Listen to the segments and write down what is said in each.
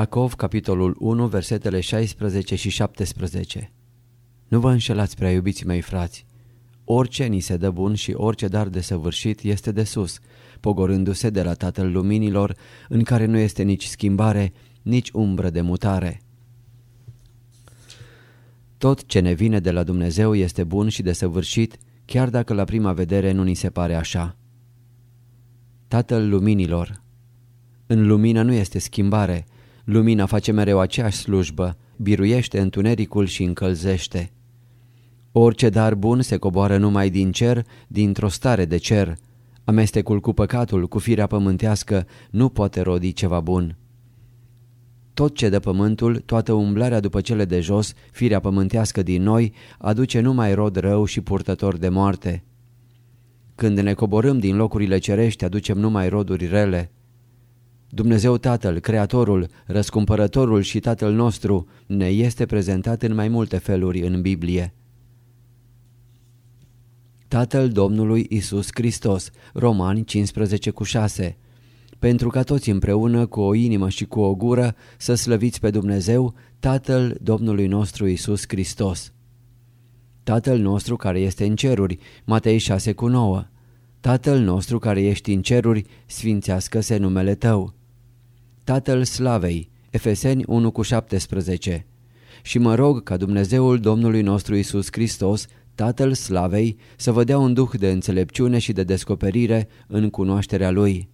Iacov, capitolul 1, versetele 16 și 17 Nu vă înșelați, prea iubiții mei frați. Orice ni se dă bun și orice dar de săvârșit este de sus, pogorându-se de la Tatăl Luminilor, în care nu este nici schimbare, nici umbră de mutare. Tot ce ne vine de la Dumnezeu este bun și de săvârșit, chiar dacă la prima vedere nu ni se pare așa. Tatăl Luminilor În lumină nu este schimbare, Lumina face mereu aceeași slujbă, biruiește întunericul și încălzește. Orice dar bun se coboară numai din cer, dintr-o stare de cer. Amestecul cu păcatul, cu firea pământească, nu poate rodi ceva bun. Tot ce dă pământul, toată umblarea după cele de jos, firea pământească din noi, aduce numai rod rău și purtător de moarte. Când ne coborâm din locurile cerești, aducem numai roduri rele. Dumnezeu Tatăl, Creatorul, Răscumpărătorul și Tatăl nostru ne este prezentat în mai multe feluri în Biblie. Tatăl Domnului Isus Hristos, Romani 15 cu 6 Pentru ca toți împreună cu o inimă și cu o gură să slăviți pe Dumnezeu, Tatăl Domnului nostru Isus Hristos. Tatăl nostru care este în ceruri, Matei 6 cu 9 Tatăl nostru care ești în ceruri, sfințească-se numele Tău. Tatăl Slavei, Efeseni 1 cu 17 Și mă rog ca Dumnezeul Domnului nostru Isus Hristos, Tatăl Slavei, să vă dea un duh de înțelepciune și de descoperire în cunoașterea Lui.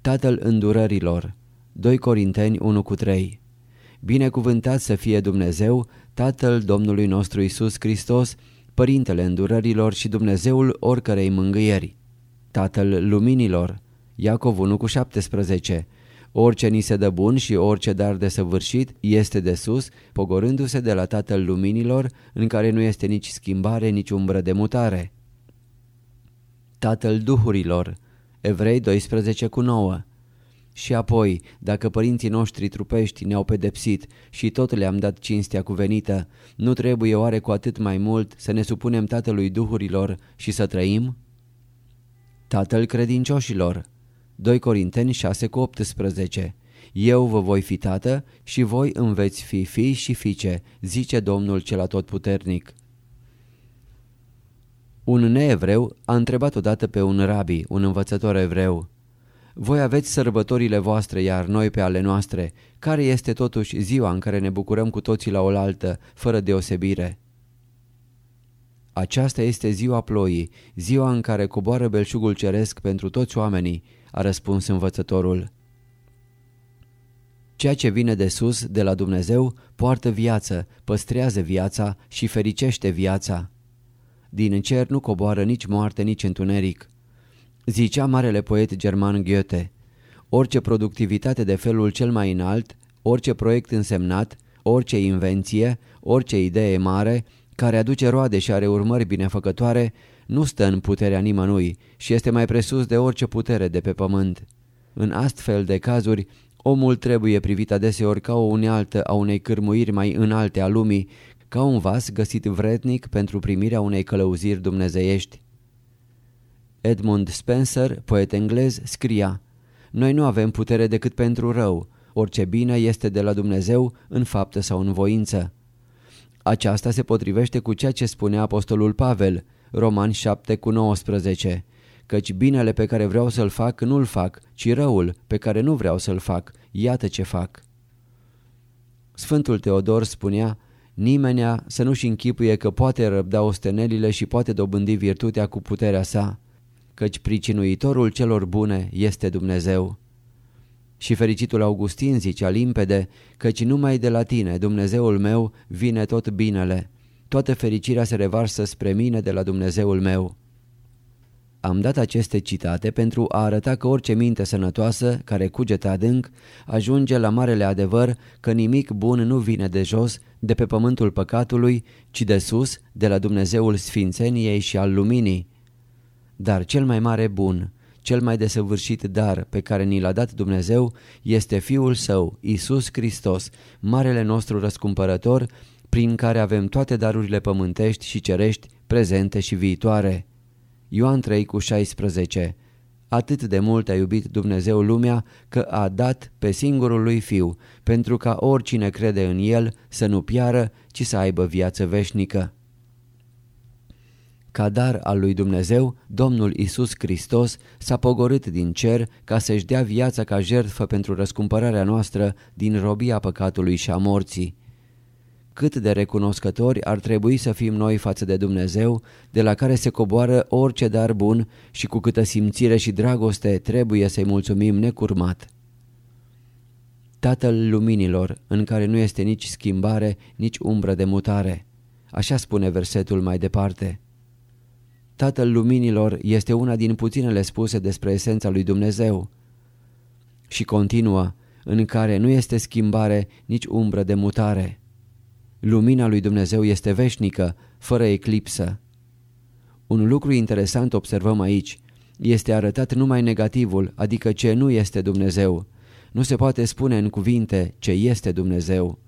Tatăl îndurărilor, 2 Corinteni 1 cu 3 Binecuvântat să fie Dumnezeu, Tatăl Domnului nostru Isus Hristos, Părintele îndurărilor și Dumnezeul oricărei mângâieri. Tatăl luminilor, Iacov 1 cu 17 Orice ni se dă bun și orice dar de săvârșit este de sus, pogorându-se de la Tatăl Luminilor, în care nu este nici schimbare, nici umbră de mutare. Tatăl Duhurilor Evrei 12 cu 9 Și apoi, dacă părinții noștri trupești ne-au pedepsit și tot le-am dat cinstea cuvenită, nu trebuie oare cu atât mai mult să ne supunem Tatălui Duhurilor și să trăim? Tatăl credincioșilor 2 Corinteni 6 cu 18 Eu vă voi fi tată și voi îmi veți fi fii și fiice, zice Domnul cel atotputernic. Un neevreu a întrebat odată pe un rabi, un învățător evreu, Voi aveți sărbătorile voastre, iar noi pe ale noastre, care este totuși ziua în care ne bucurăm cu toții la oaltă, fără deosebire?" Aceasta este ziua ploii, ziua în care coboară belșugul ceresc pentru toți oamenii, a răspuns învățătorul. Ceea ce vine de sus, de la Dumnezeu, poartă viață, păstrează viața și fericește viața. Din cer nu coboară nici moarte, nici întuneric. Zicea marele poet german Goethe, orice productivitate de felul cel mai înalt, orice proiect însemnat, orice invenție, orice idee mare, care aduce roade și are urmări binefăcătoare, nu stă în puterea nimănui și este mai presus de orice putere de pe pământ. În astfel de cazuri, omul trebuie privit adeseori ca o unealtă a unei cârmuiri mai înalte a lumii, ca un vas găsit vrednic pentru primirea unei călăuziri dumnezeiești. Edmund Spencer, poet englez, scria Noi nu avem putere decât pentru rău, orice bine este de la Dumnezeu în faptă sau în voință. Aceasta se potrivește cu ceea ce spunea apostolul Pavel, Roman 7 cu 19 Căci binele pe care vreau să-l fac nu-l fac, ci răul pe care nu vreau să-l fac, iată ce fac. Sfântul Teodor spunea, Nimenea să nu-și închipuie că poate răbda ostenelile și poate dobândi virtutea cu puterea sa, căci pricinuitorul celor bune este Dumnezeu. Și fericitul Augustin zicea limpede, căci numai de la tine, Dumnezeul meu, vine tot binele. Toată fericirea se revarsă spre mine de la Dumnezeul meu. Am dat aceste citate pentru a arăta că orice minte sănătoasă, care cugetă adânc, ajunge la marele adevăr că nimic bun nu vine de jos, de pe pământul păcatului, ci de sus, de la Dumnezeul Sfințeniei și al Luminii. Dar cel mai mare bun, cel mai desăvârșit dar pe care ni l-a dat Dumnezeu este Fiul Său, Isus Hristos, Marele nostru răscumpărător, prin care avem toate darurile pământești și cerești, prezente și viitoare. Ioan 3 cu 16 Atât de mult a iubit Dumnezeu lumea că a dat pe singurul lui Fiu, pentru ca oricine crede în El să nu piară, ci să aibă viață veșnică. Ca dar al lui Dumnezeu, Domnul Isus Hristos s-a pogorât din cer ca să-și dea viața ca jertfă pentru răscumpărarea noastră din robia păcatului și a morții cât de recunoscători ar trebui să fim noi față de Dumnezeu, de la care se coboară orice dar bun și cu câtă simțire și dragoste trebuie să-i mulțumim necurmat. Tatăl luminilor, în care nu este nici schimbare, nici umbră de mutare. Așa spune versetul mai departe. Tatăl luminilor este una din puținele spuse despre esența lui Dumnezeu. Și continuă, în care nu este schimbare, nici umbră de mutare. Lumina lui Dumnezeu este veșnică, fără eclipsă. Un lucru interesant observăm aici. Este arătat numai negativul, adică ce nu este Dumnezeu. Nu se poate spune în cuvinte ce este Dumnezeu.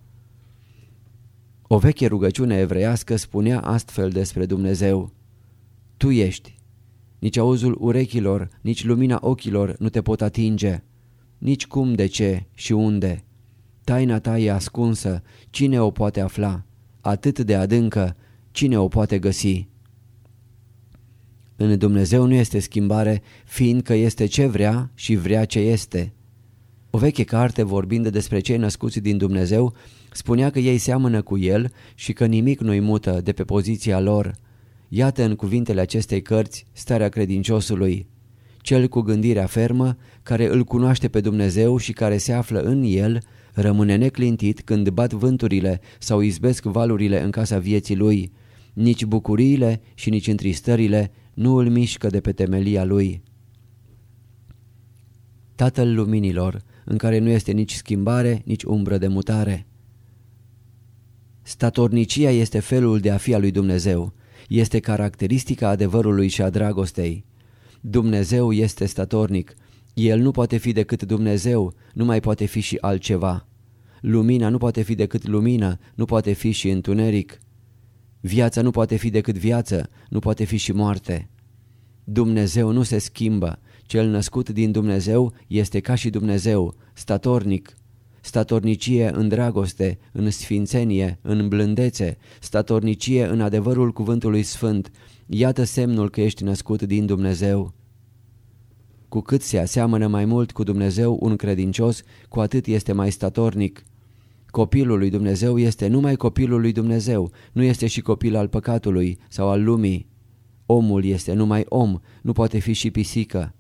O veche rugăciune evreiască spunea astfel despre Dumnezeu. Tu ești. Nici auzul urechilor, nici lumina ochilor nu te pot atinge. Nici cum, de ce și unde. Taina ta e ascunsă, cine o poate afla? Atât de adâncă, cine o poate găsi? În Dumnezeu nu este schimbare, fiindcă este ce vrea și vrea ce este. O veche carte vorbind despre cei născuți din Dumnezeu spunea că ei seamănă cu El și că nimic nu-i mută de pe poziția lor. Iată în cuvintele acestei cărți starea credinciosului. Cel cu gândirea fermă, care îl cunoaște pe Dumnezeu și care se află în El, Rămâne neclintit când bat vânturile sau izbesc valurile în casa vieții lui. Nici bucuriile și nici întristările nu îl mișcă de pe temelia lui. Tatăl luminilor, în care nu este nici schimbare, nici umbră de mutare. Statornicia este felul de a fi al lui Dumnezeu. Este caracteristica adevărului și a dragostei. Dumnezeu este statornic, el nu poate fi decât Dumnezeu, nu mai poate fi și altceva. Lumina nu poate fi decât lumină, nu poate fi și întuneric. Viața nu poate fi decât viață, nu poate fi și moarte. Dumnezeu nu se schimbă, cel născut din Dumnezeu este ca și Dumnezeu, statornic. Statornicie în dragoste, în sfințenie, în blândețe, statornicie în adevărul cuvântului sfânt. Iată semnul că ești născut din Dumnezeu. Cu cât se aseamănă mai mult cu Dumnezeu un credincios, cu atât este mai statornic. Copilul lui Dumnezeu este numai copilul lui Dumnezeu, nu este și copil al păcatului sau al lumii. Omul este numai om, nu poate fi și pisică.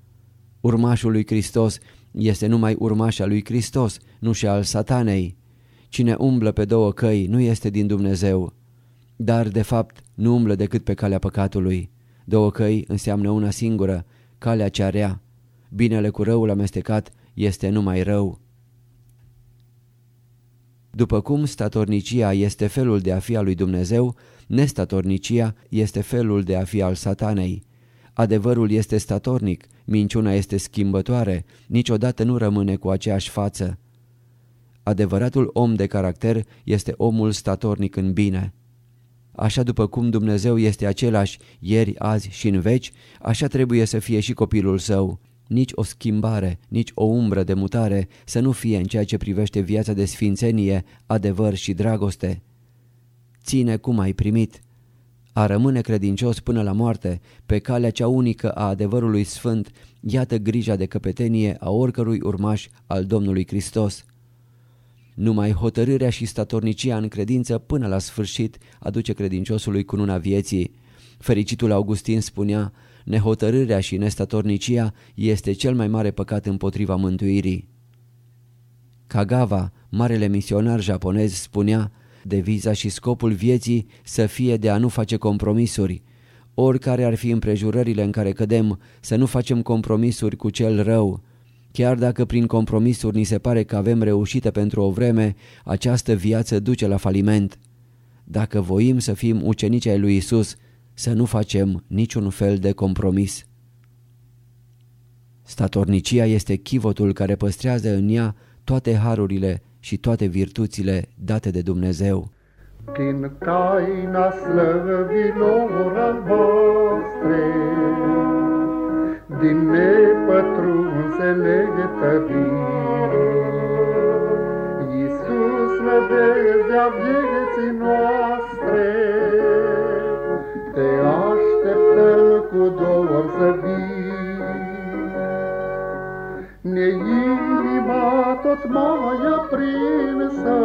Urmașul lui Hristos este numai urmașa lui Hristos, nu și al satanei. Cine umblă pe două căi nu este din Dumnezeu, dar de fapt nu umblă decât pe calea păcatului. Două căi înseamnă una singură, calea cea rea. Binele cu răul amestecat este numai rău. După cum statornicia este felul de a fi al lui Dumnezeu, nestatornicia este felul de a fi al satanei. Adevărul este statornic, minciuna este schimbătoare, niciodată nu rămâne cu aceeași față. Adevăratul om de caracter este omul statornic în bine. Așa după cum Dumnezeu este același ieri, azi și în veci, așa trebuie să fie și copilul său nici o schimbare, nici o umbră de mutare să nu fie în ceea ce privește viața de sfințenie, adevăr și dragoste. Ține cum ai primit. A rămâne credincios până la moarte, pe calea cea unică a adevărului sfânt, iată grija de căpetenie a oricărui urmaș al Domnului Hristos. Numai hotărârea și statornicia în credință până la sfârșit aduce credinciosului cununa vieții. Fericitul Augustin spunea, Nehotărârea și nestatornicia este cel mai mare păcat împotriva mântuirii. Kagawa, marele misionar japonez, spunea Deviza și scopul vieții să fie de a nu face compromisuri. Oricare ar fi împrejurările în care cădem, să nu facem compromisuri cu cel rău. Chiar dacă prin compromisuri ni se pare că avem reușită pentru o vreme, această viață duce la faliment. Dacă voim să fim ucenici ai lui Isus, să nu facem niciun fel de compromis. Statornicia este chivotul care păstrează în ea toate harurile și toate virtuțile date de Dumnezeu. Din taina slăvilor albastre, din nepătrunsele tării. Iisus, nădejdea vieții noastre, te așteptăm cu dor să vii. Ne inima tot mai aprinsă,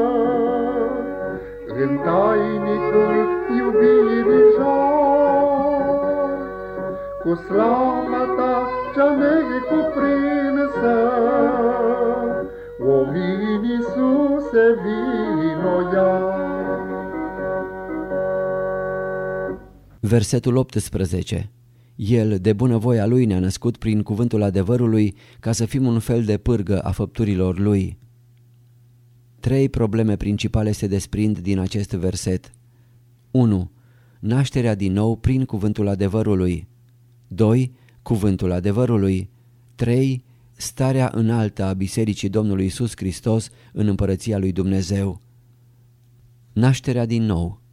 în tainicul iubirii jar, cu slava ta cea necuprinsă, o vin Iisuse vino iar. Versetul 18 El, de bunăvoia Lui, ne-a născut prin cuvântul adevărului ca să fim un fel de pârgă a făpturilor Lui. Trei probleme principale se desprind din acest verset. 1. Nașterea din nou prin cuvântul adevărului. 2. Cuvântul adevărului. 3. Starea înaltă a Bisericii Domnului Isus Hristos în împărăția lui Dumnezeu. Nașterea din nou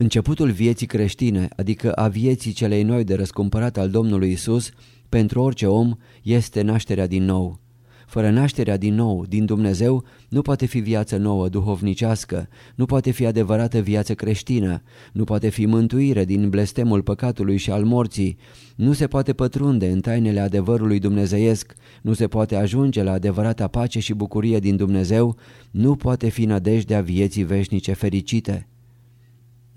Începutul vieții creștine, adică a vieții celei noi de răscumpărat al Domnului Isus, pentru orice om, este nașterea din nou. Fără nașterea din nou din Dumnezeu nu poate fi viață nouă duhovnicească, nu poate fi adevărată viață creștină, nu poate fi mântuire din blestemul păcatului și al morții, nu se poate pătrunde în tainele adevărului dumnezeiesc, nu se poate ajunge la adevărata pace și bucurie din Dumnezeu, nu poate fi nădejdea vieții veșnice fericite.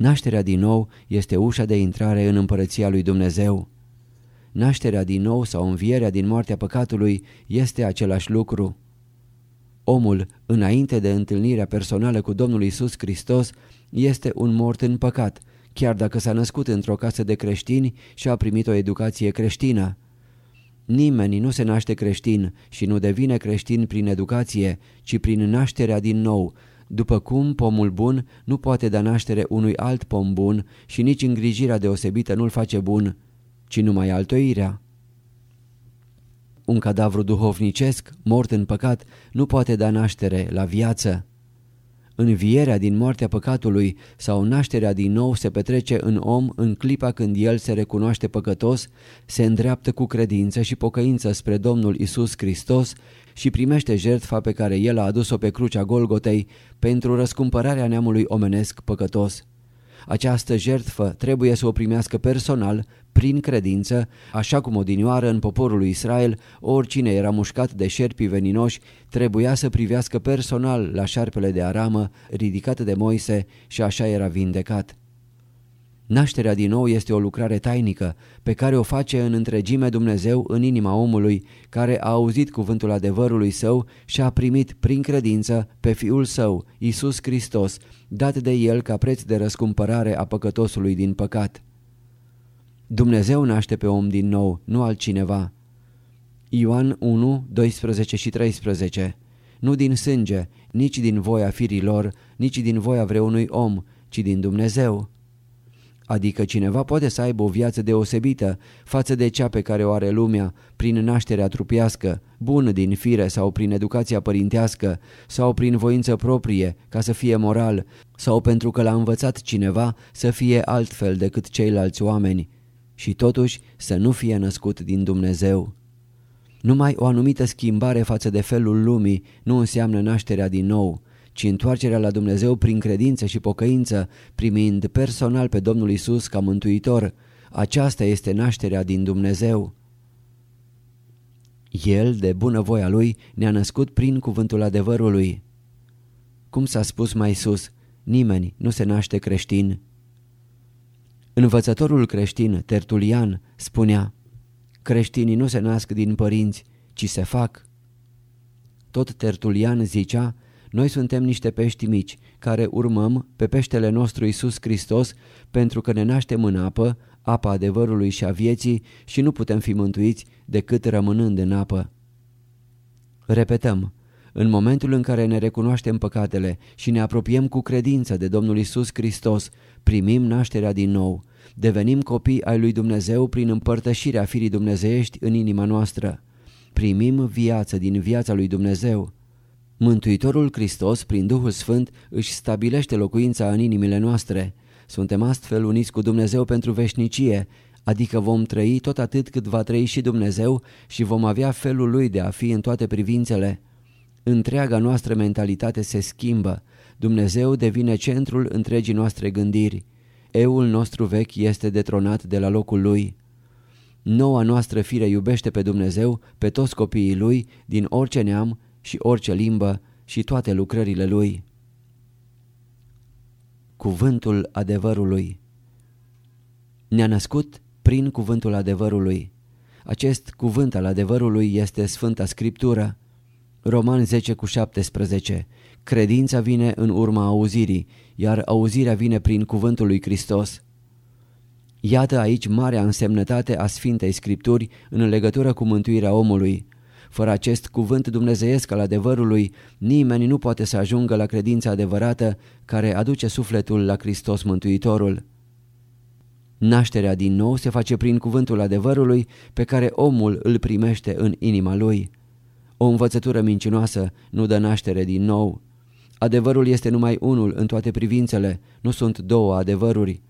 Nașterea din nou este ușa de intrare în împărăția lui Dumnezeu. Nașterea din nou sau învierea din moartea păcatului este același lucru. Omul, înainte de întâlnirea personală cu Domnul Isus Hristos, este un mort în păcat, chiar dacă s-a născut într-o casă de creștini și a primit o educație creștină. Nimeni nu se naște creștin și nu devine creștin prin educație, ci prin nașterea din nou, după cum pomul bun nu poate da naștere unui alt pom bun și nici îngrijirea deosebită nu-l face bun, ci numai altoirea. Un cadavru duhovnicesc, mort în păcat, nu poate da naștere la viață. Învierea din moartea păcatului sau nașterea din nou se petrece în om în clipa când el se recunoaște păcătos, se îndreaptă cu credință și pocăință spre Domnul Isus Hristos și primește jertfa pe care el a adus-o pe crucea Golgotei pentru răscumpărarea neamului omenesc păcătos. Această jertfă trebuie să o primească personal, prin credință, așa cum odinioară în poporul lui Israel, oricine era mușcat de șerpii veninoși, trebuia să privească personal la șarpele de aramă ridicat de Moise și așa era vindecat. Nașterea din nou este o lucrare tainică pe care o face în întregime Dumnezeu în inima omului care a auzit cuvântul adevărului său și a primit prin credință pe Fiul său, Isus Hristos, dat de el ca preț de răscumpărare a păcătosului din păcat. Dumnezeu naște pe om din nou, nu altcineva. Ioan 1, 12 și 13 Nu din sânge, nici din voia firilor, nici din voia vreunui om, ci din Dumnezeu. Adică cineva poate să aibă o viață deosebită față de cea pe care o are lumea prin nașterea trupiască, bun din fire sau prin educația părintească sau prin voință proprie ca să fie moral sau pentru că l-a învățat cineva să fie altfel decât ceilalți oameni și totuși să nu fie născut din Dumnezeu. Numai o anumită schimbare față de felul lumii nu înseamnă nașterea din nou, ci întoarcerea la Dumnezeu prin credință și pocăință, primind personal pe Domnul Isus ca mântuitor. Aceasta este nașterea din Dumnezeu. El, de bunăvoia Lui, ne-a născut prin cuvântul adevărului. Cum s-a spus mai sus, nimeni nu se naște creștin. Învățătorul creștin, Tertulian, spunea Creștinii nu se nasc din părinți, ci se fac. Tot Tertulian zicea noi suntem niște pești mici care urmăm pe peștele nostru Isus Hristos pentru că ne naștem în apă, apa adevărului și a vieții și nu putem fi mântuiți decât rămânând în apă. Repetăm, în momentul în care ne recunoaștem păcatele și ne apropiem cu credință de Domnul Isus Hristos, primim nașterea din nou, devenim copii ai lui Dumnezeu prin împărtășirea firii dumnezeiești în inima noastră. Primim viață din viața lui Dumnezeu. Mântuitorul Hristos, prin Duhul Sfânt, își stabilește locuința în inimile noastre. Suntem astfel uniți cu Dumnezeu pentru veșnicie, adică vom trăi tot atât cât va trăi și Dumnezeu și vom avea felul Lui de a fi în toate privințele. Întreaga noastră mentalitate se schimbă, Dumnezeu devine centrul întregii noastre gândiri. Eul nostru vechi este detronat de la locul lui. Noua noastră fire iubește pe Dumnezeu, pe toți copiii lui, din orice neam și orice limbă și toate lucrările lui. Cuvântul adevărului Ne-a născut prin cuvântul adevărului. Acest cuvânt al adevărului este Sfânta Scriptură. Roman 10 cu 17 Credința vine în urma auzirii, iar auzirea vine prin cuvântul lui Hristos. Iată aici marea însemnătate a Sfintei Scripturi în legătură cu mântuirea omului. Fără acest cuvânt dumnezeiesc al adevărului, nimeni nu poate să ajungă la credința adevărată care aduce sufletul la Hristos Mântuitorul. Nașterea din nou se face prin cuvântul adevărului pe care omul îl primește în inima lui. O învățătură mincinoasă nu dă naștere din nou. Adevărul este numai unul în toate privințele, nu sunt două adevăruri.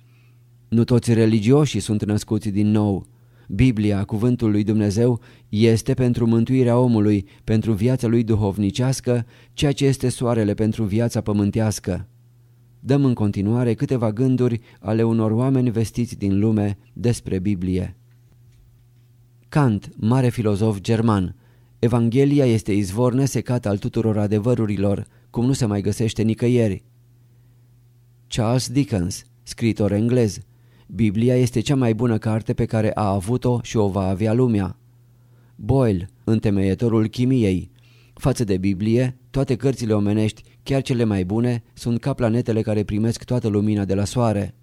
Nu toți religioșii sunt născuți din nou. Biblia, cuvântul lui Dumnezeu, este pentru mântuirea omului, pentru viața lui duhovnicească, ceea ce este soarele pentru viața pământească. Dăm în continuare câteva gânduri ale unor oameni vestiți din lume despre Biblie. Kant, mare filozof german, Evanghelia este izvor nesecat al tuturor adevărurilor, cum nu se mai găsește nicăieri. Charles Dickens, scriitor englez, Biblia este cea mai bună carte pe care a avut-o și o va avea lumea. Boyle, întemeietorul chimiei, față de Biblie, toate cărțile omenești, chiar cele mai bune, sunt ca planetele care primesc toată lumina de la soare.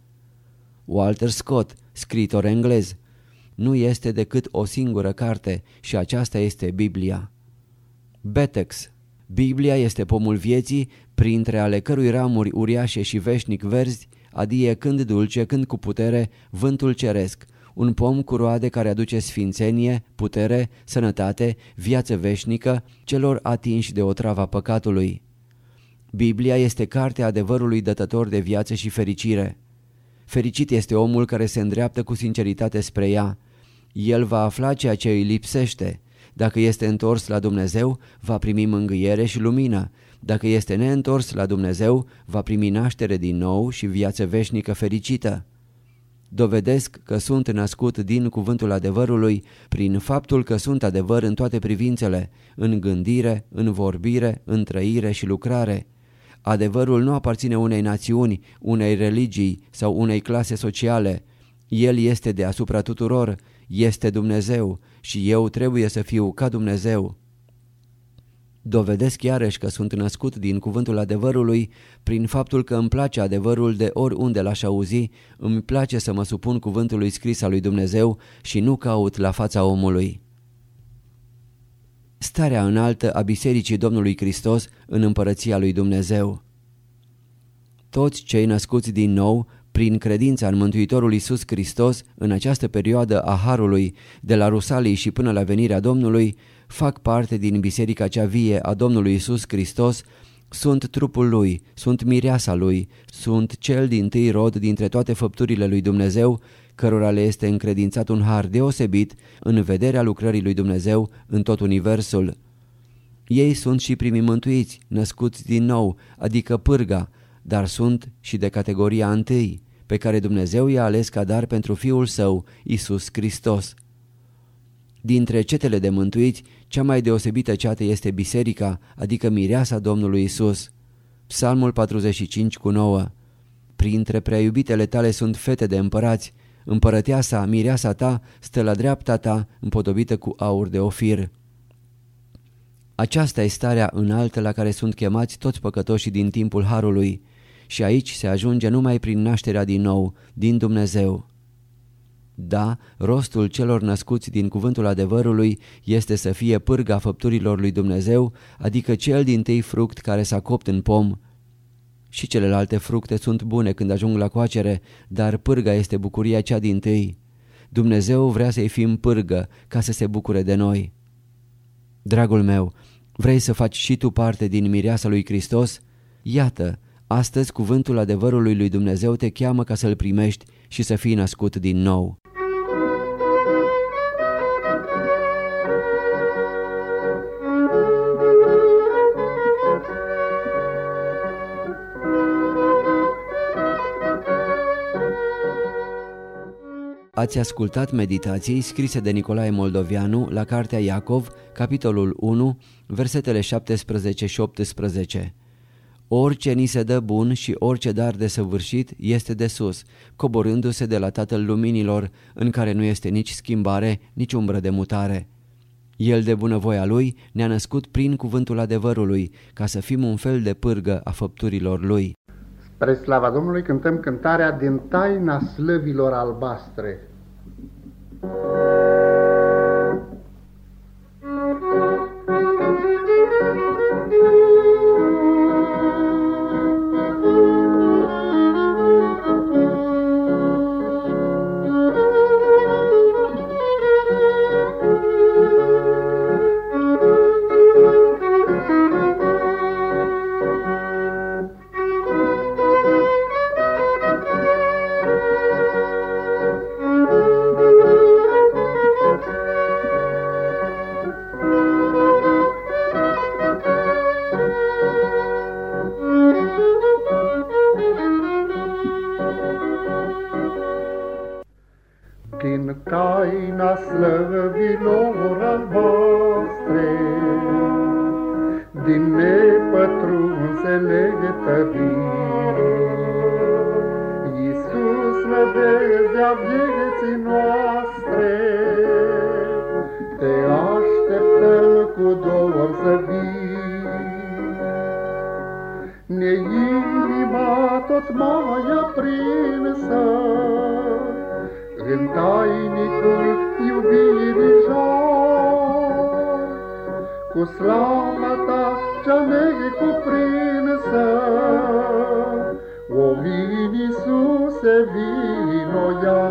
Walter Scott, scriitor englez, nu este decât o singură carte și aceasta este Biblia. Betex Biblia este pomul vieții, printre ale cărui ramuri uriașe și veșnic verzi, adie când dulce, când cu putere, vântul ceresc, un pom cu roade care aduce sfințenie, putere, sănătate, viață veșnică celor atinși de otrava păcatului. Biblia este cartea adevărului dătător de viață și fericire. Fericit este omul care se îndreaptă cu sinceritate spre ea. El va afla ceea ce îi lipsește. Dacă este întors la Dumnezeu, va primi mângâiere și lumină. Dacă este neîntors la Dumnezeu, va primi naștere din nou și viață veșnică fericită. Dovedesc că sunt născut din cuvântul adevărului prin faptul că sunt adevăr în toate privințele, în gândire, în vorbire, în trăire și lucrare. Adevărul nu aparține unei națiuni, unei religii sau unei clase sociale. El este deasupra tuturor, este Dumnezeu și eu trebuie să fiu ca Dumnezeu. Dovedesc iarăși că sunt născut din cuvântul adevărului prin faptul că îmi place adevărul de oriunde l-aș auzi, îmi place să mă supun cuvântului scris al lui Dumnezeu și nu caut la fața omului. Starea înaltă a Bisericii Domnului Hristos în împărăția lui Dumnezeu Toți cei născuți din nou prin credința în Mântuitorul Iisus Hristos, în această perioadă a Harului, de la Rusalii și până la venirea Domnului, fac parte din biserica cea vie a Domnului Iisus Hristos, sunt trupul Lui, sunt mireasa Lui, sunt cel din tâi rod dintre toate făpturile Lui Dumnezeu, cărora le este încredințat un har deosebit în vederea lucrării Lui Dumnezeu în tot universul. Ei sunt și primii mântuiți, născuți din nou, adică pârga, dar sunt și de categoria întâi, pe care Dumnezeu i-a ales ca dar pentru Fiul Său, Isus Hristos. Dintre cetele de mântuiți, cea mai deosebită ceată este biserica, adică mireasa Domnului Isus. Psalmul 45 cu 9 Printre prea iubitele tale sunt fete de împărați, împărăteasa, mireasa ta, stă la dreapta ta, împodobită cu aur de ofir. Aceasta e starea înaltă la care sunt chemați toți păcătoșii din timpul Harului și aici se ajunge numai prin nașterea din nou, din Dumnezeu. Da, rostul celor născuți din cuvântul adevărului este să fie pârga făpturilor lui Dumnezeu, adică cel din tâi fruct care s-a copt în pom. Și celelalte fructe sunt bune când ajung la coacere, dar pârga este bucuria cea din tâi. Dumnezeu vrea să-i fim pârgă ca să se bucure de noi. Dragul meu, vrei să faci și tu parte din mireasa lui Hristos? Iată, Astăzi cuvântul adevărului lui Dumnezeu te cheamă ca să-l primești și să fii născut din nou. Ați ascultat meditații scrise de Nicolae Moldovianu la Cartea Iacov, capitolul 1, versetele 17 și 18. Orice ni se dă bun și orice dar de săvârșit este de sus, coborându-se de la Tatăl Luminilor, în care nu este nici schimbare, nici umbră de mutare. El de bunăvoia Lui ne-a născut prin cuvântul adevărului, ca să fim un fel de pârgă a făpturilor Lui. Spre slava Domnului cântăm cântarea din taina slăvilor albastre. Din Iisus nădejdea vieții noastre, Te așteptăm cu dor să vii. Ne inima tot mai aprinsă, în tainicul iubirii joc, Cu slava ta cea necuprinsă, O vin Iisuse, vino ia.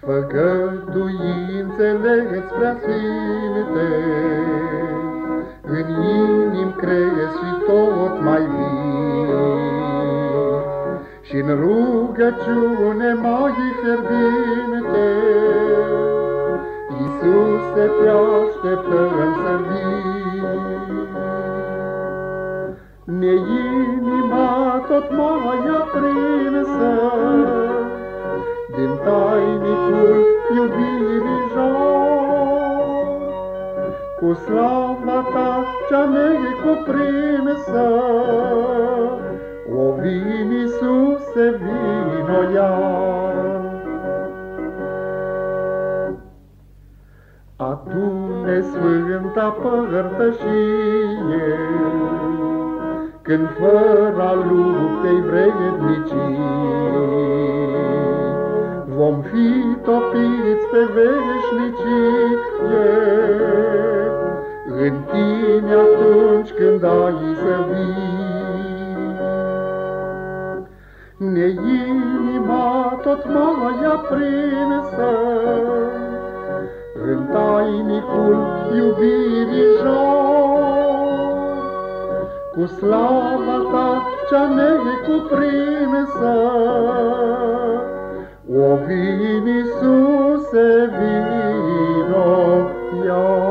Făgăduințele îți prea sfinte, În inim crezi și tot mai vii, și în rugăciune mai fierbinte, Iisuse, te așteptăm să vii. Ne inima tot mai aprinsă, Din tainicul iubirii joc, Cu slava ta cea necuprinsă, o vin Iisuse, vino iar. Adune sfânta părtășie, Când fără luptei vrednicii, Vom fi topiți pe veșnicie, În tine atunci când ai să vii. Ne inima tot mai aprinsă, În tainicul iubirii joc, Cu slava ta cea necuprinsă, O vin Iisuse, vino, iar.